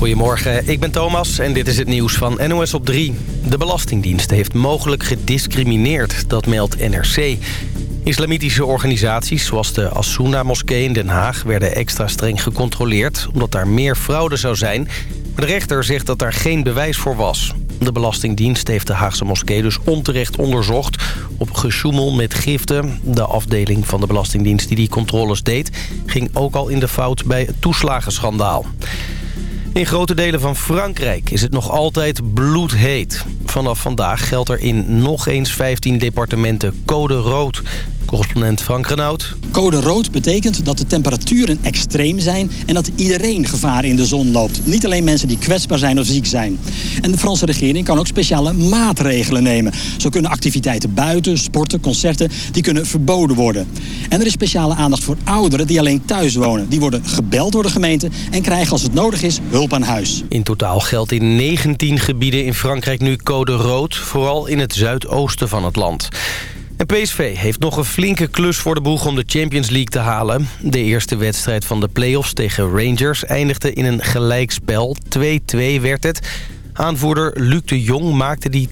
Goedemorgen, ik ben Thomas en dit is het nieuws van NOS op 3. De Belastingdienst heeft mogelijk gediscrimineerd, dat meldt NRC. Islamitische organisaties zoals de Assouna-moskee in Den Haag... werden extra streng gecontroleerd, omdat daar meer fraude zou zijn. Maar de rechter zegt dat daar geen bewijs voor was. De Belastingdienst heeft de Haagse moskee dus onterecht onderzocht... op gesjoemel met giften. De afdeling van de Belastingdienst die die controles deed... ging ook al in de fout bij het toeslagenschandaal. In grote delen van Frankrijk is het nog altijd bloedheet. Vanaf vandaag geldt er in nog eens 15 departementen code rood. Correspondent Frank Renaud. Code rood betekent dat de temperaturen extreem zijn... en dat iedereen gevaar in de zon loopt. Niet alleen mensen die kwetsbaar zijn of ziek zijn. En de Franse regering kan ook speciale maatregelen nemen. Zo kunnen activiteiten buiten, sporten, concerten... die kunnen verboden worden. En er is speciale aandacht voor ouderen die alleen thuis wonen. Die worden gebeld door de gemeente en krijgen als het nodig is hulp aan huis. In totaal geldt in 19 gebieden in Frankrijk nu code rood. Vooral in het zuidoosten van het land. En PSV heeft nog een flinke klus voor de boeg om de Champions League te halen. De eerste wedstrijd van de play-offs tegen Rangers eindigde in een gelijkspel. 2-2 werd het. Aanvoerder Luc de Jong maakte die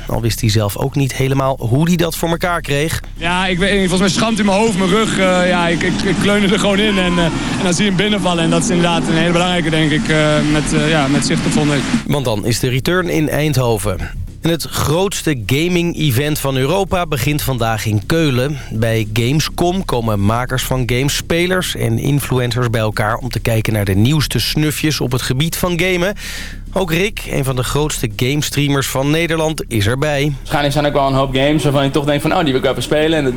2-2. Al wist hij zelf ook niet helemaal hoe hij dat voor elkaar kreeg. Ja, ik weet, volgens mij schamt in mijn hoofd, mijn rug. Uh, ja, ik, ik, ik kleunde er gewoon in en, uh, en dan zie je hem binnenvallen. En dat is inderdaad een hele belangrijke, denk ik, uh, met, ja, met zicht zondag. Want dan is de return in Eindhoven. Het grootste gaming-event van Europa begint vandaag in Keulen. Bij Gamescom komen makers van games, spelers en influencers bij elkaar... om te kijken naar de nieuwste snufjes op het gebied van gamen. Ook Rick, een van de grootste gamestreamers van Nederland, is erbij. Waarschijnlijk zijn er ook wel een hoop games waarvan ik toch denk van... oh, die wil ik even spelen. En dat,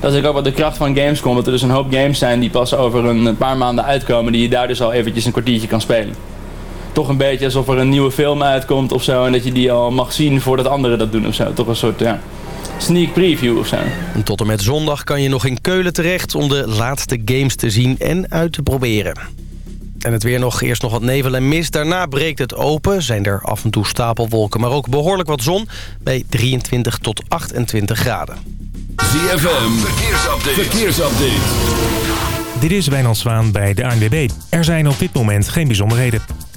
dat is ook wat de kracht van Gamescom. Dat er dus een hoop games zijn die pas over een paar maanden uitkomen... die je daar dus al eventjes een kwartiertje kan spelen toch een beetje alsof er een nieuwe film uitkomt of zo. En dat je die al mag zien voordat anderen dat doen of zo. Toch een soort ja, sneak preview of zo. En tot en met zondag kan je nog in Keulen terecht om de laatste games te zien en uit te proberen. En het weer nog, eerst nog wat nevel en mist. Daarna breekt het open. Zijn er af en toe stapelwolken, maar ook behoorlijk wat zon. Bij 23 tot 28 graden. ZFM, verkeersupdate. verkeersupdate. Dit is Wijnand Zwaan bij de ANWB. Er zijn op dit moment geen bijzonderheden.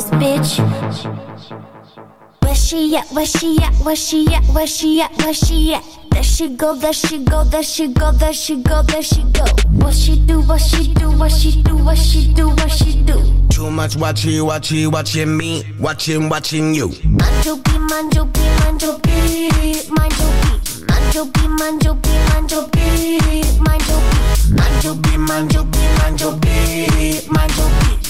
Business, bitch. Where she at? Where she at? Where she at? Where she at? Where she at? There she go, there she go, there she go, there she go, there she go. What she do, what she do, what she do, what she do, what she do. Too much watching, watching, watching me, watching, watching you. Mind your beat, mind your beat, mind your beat, mind your beat. Mind your beat, mind your beat, mind your beat, mind your beat.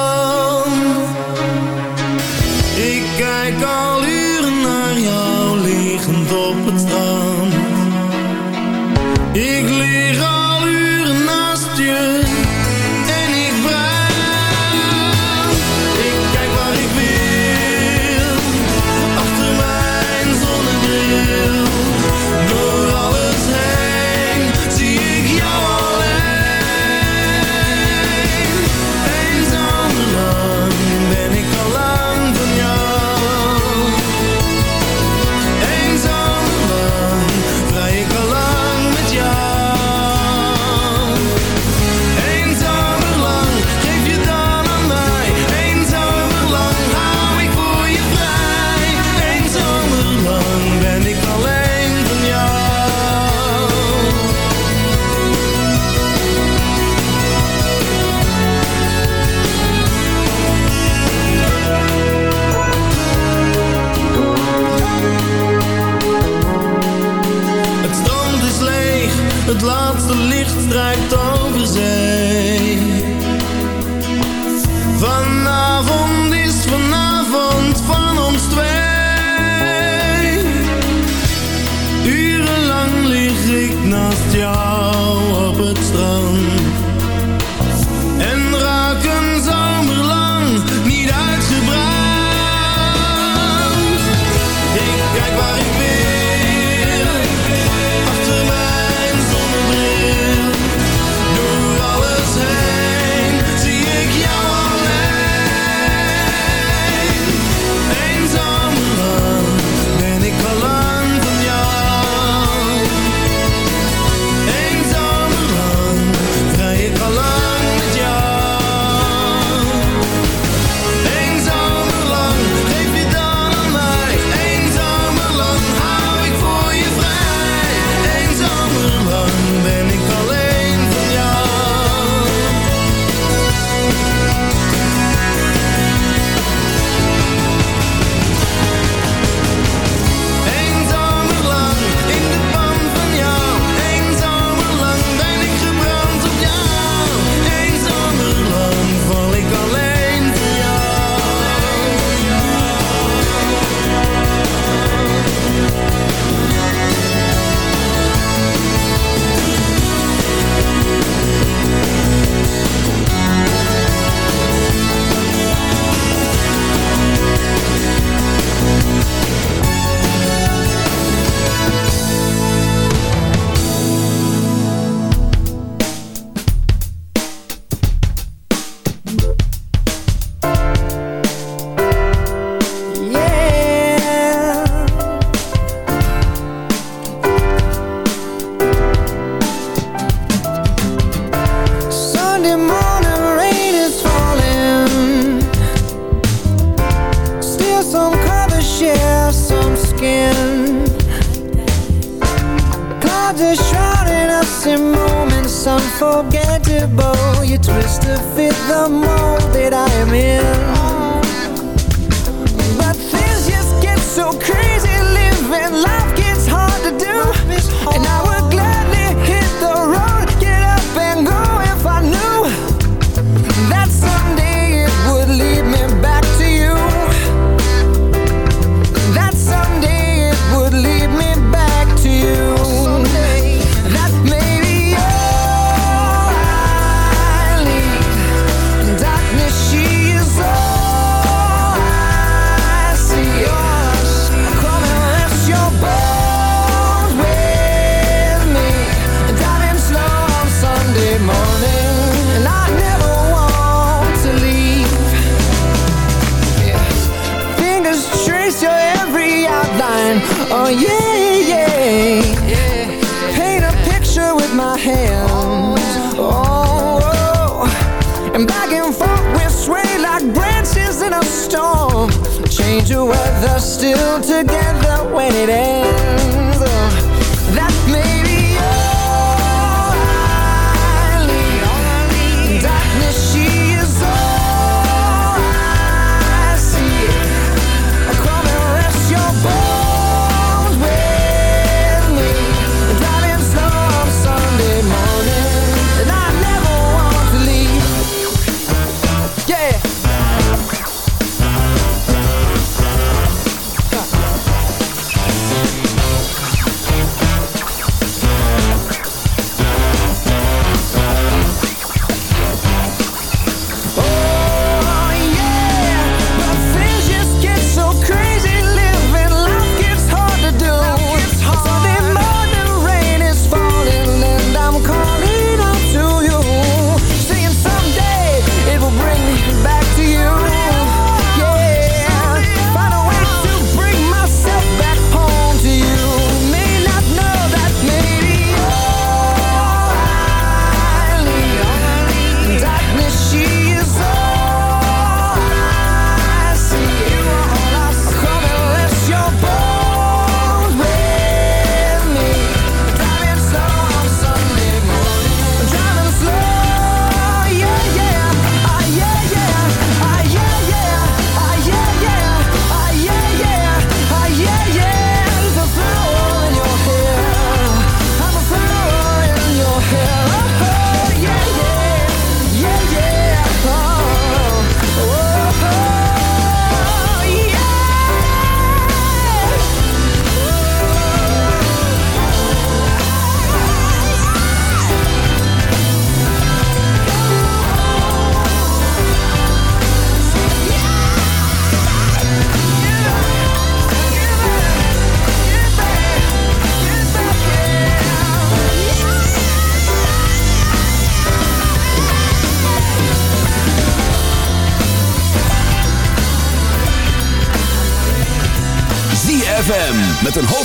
share some skin. Clouds are shrouding us in moments unforgettable. You twist to fit the mold that I am in. But things just get so crazy Living life gets hard to do. And I whether still together when it ends.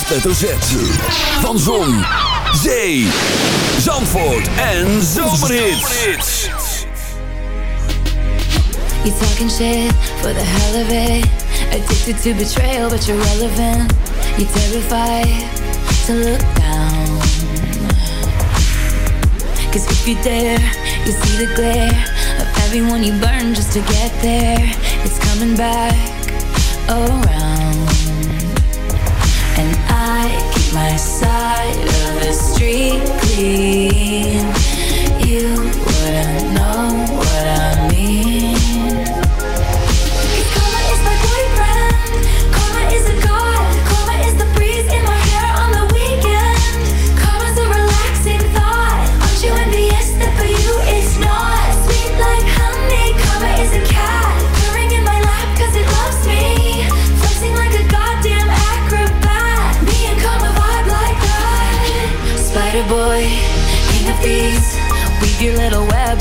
Hoofdletter Z. Van Zon, Zee, Zandvoort en Zomerhits. You talking shit for the hell of it. Addicted to betrayal, but you're relevant. You're terrified to look down. Cause if you dare, you see the glare of everyone you burn just to get there. It's coming back around. My side of the street clean. You wouldn't know what I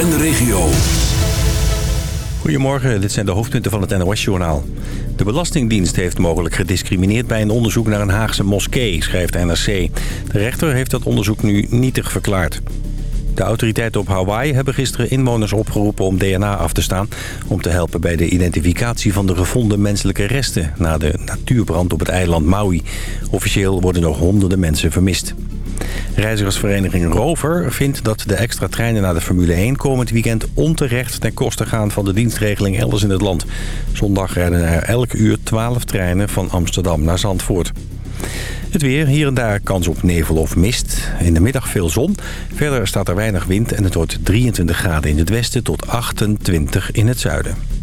en de regio. Goedemorgen, dit zijn de hoofdpunten van het NOS-journaal. De Belastingdienst heeft mogelijk gediscrimineerd bij een onderzoek naar een Haagse moskee, schrijft NRC. De rechter heeft dat onderzoek nu nietig verklaard. De autoriteiten op Hawaii hebben gisteren inwoners opgeroepen om DNA af te staan... om te helpen bij de identificatie van de gevonden menselijke resten... na de natuurbrand op het eiland Maui. Officieel worden nog honderden mensen vermist. Reizigersvereniging Rover vindt dat de extra treinen naar de Formule 1 komend weekend onterecht ten koste gaan van de dienstregeling elders in het land. Zondag rijden er elk uur 12 treinen van Amsterdam naar Zandvoort. Het weer, hier en daar kans op nevel of mist. In de middag veel zon. Verder staat er weinig wind en het wordt 23 graden in het westen tot 28 in het zuiden.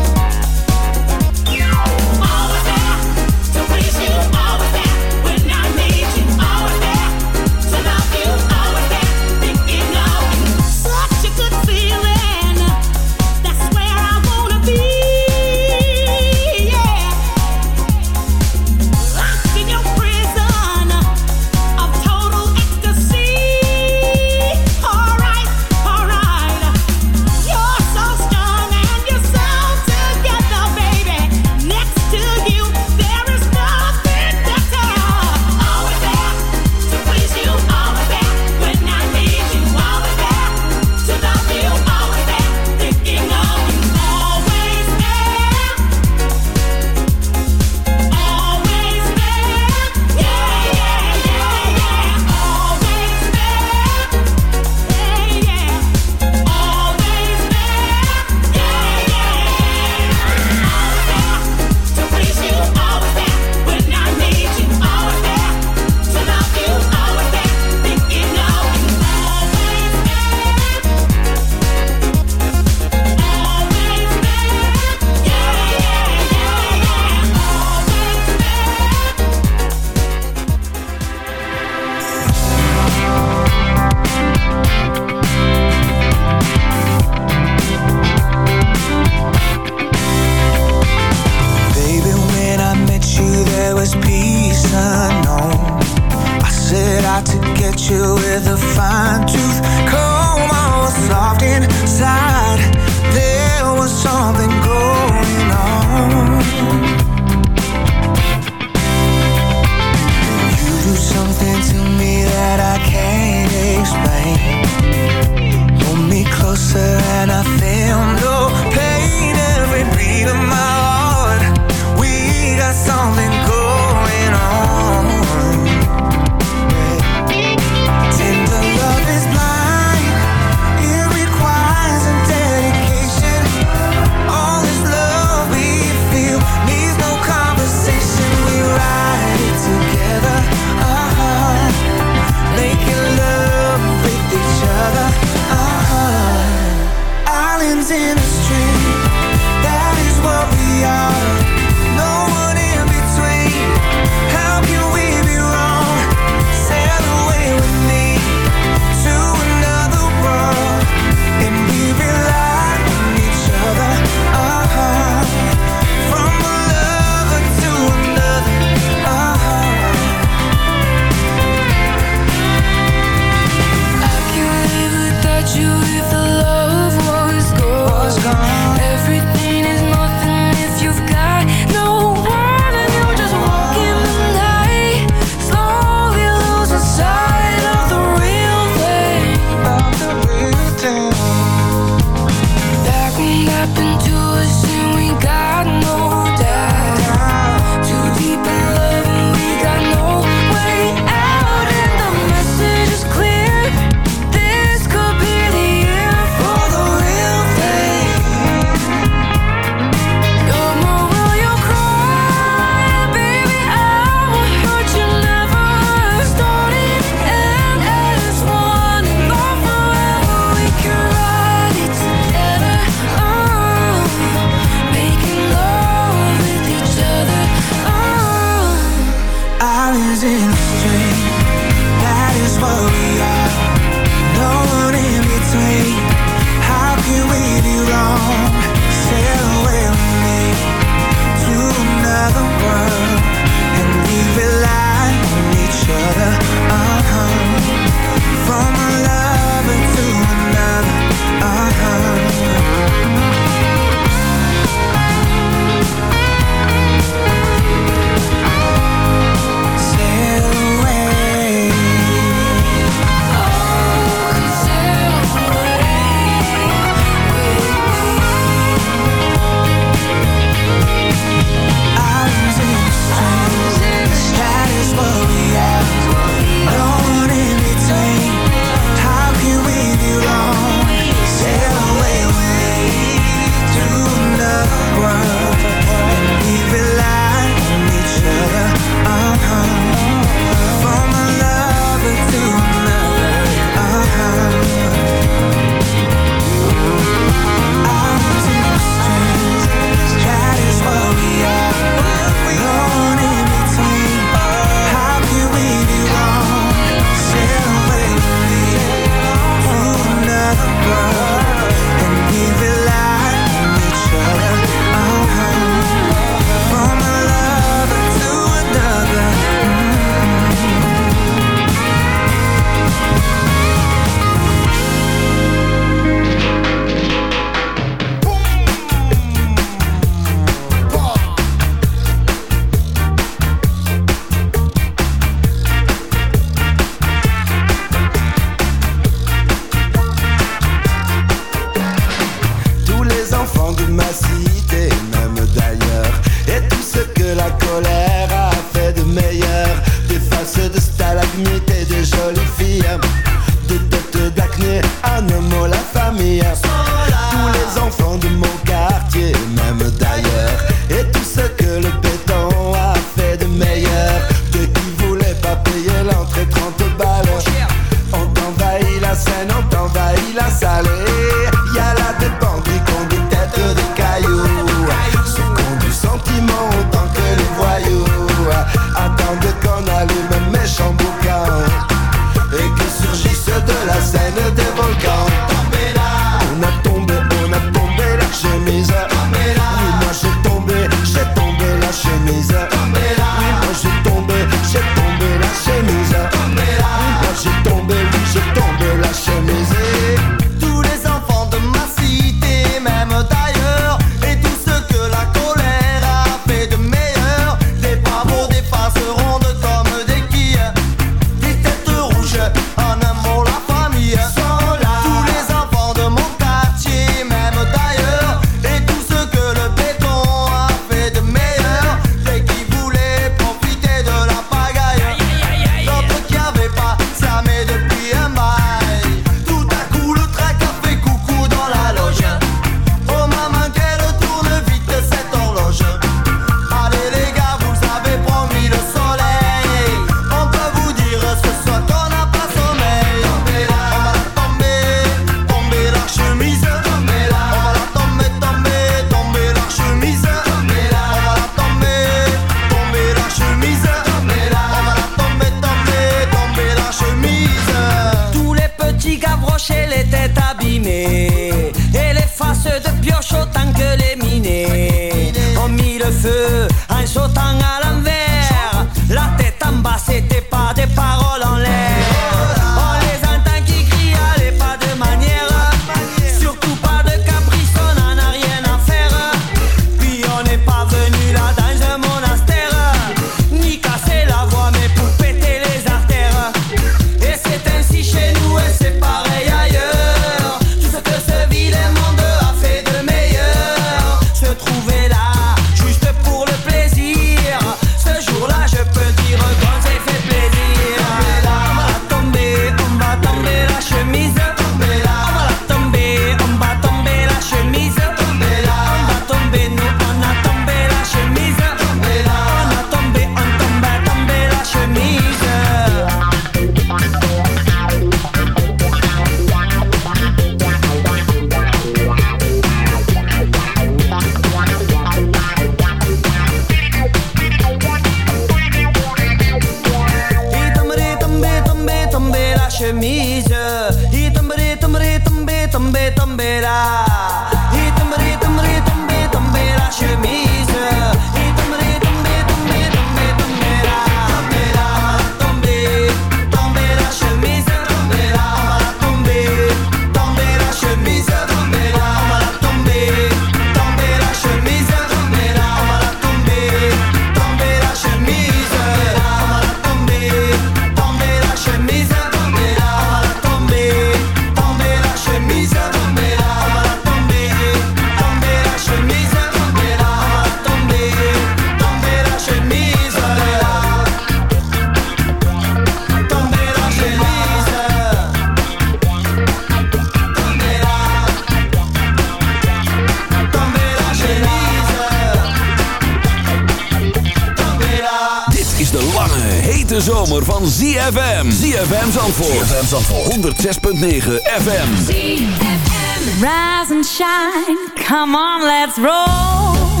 On, let's roll.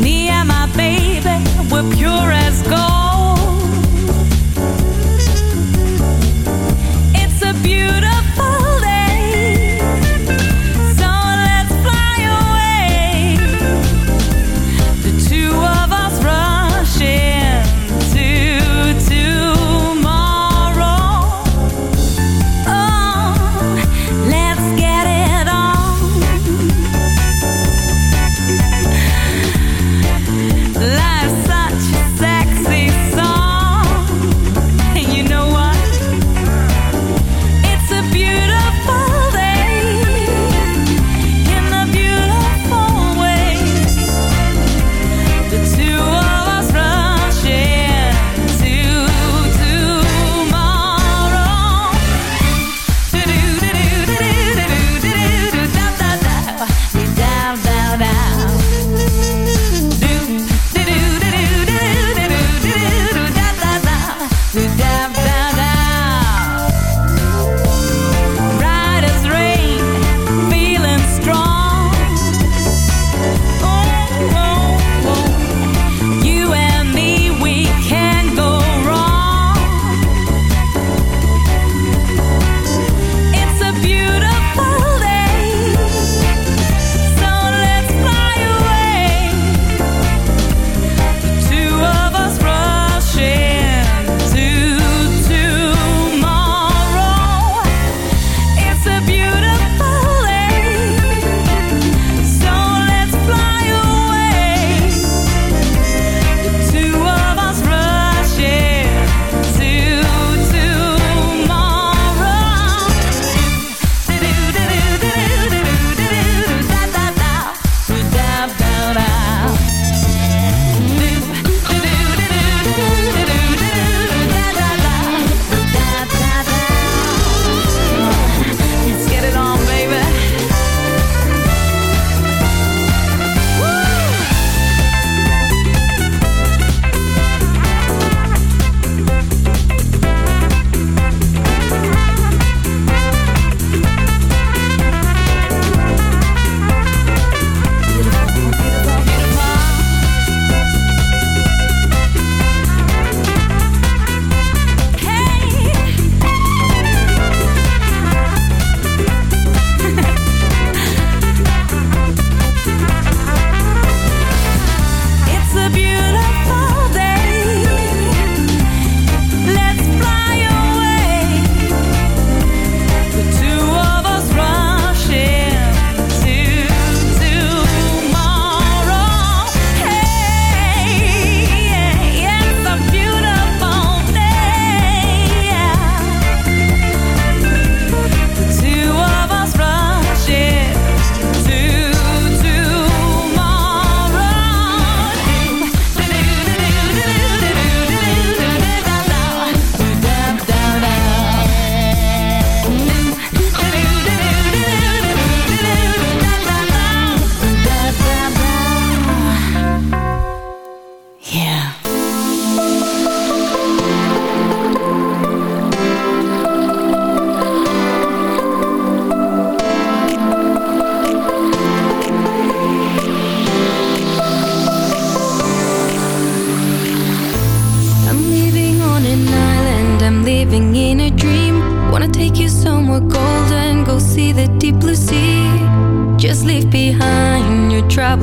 Me and my baby, we're pure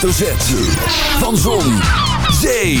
hoofdletter zet Van Zon, Zee,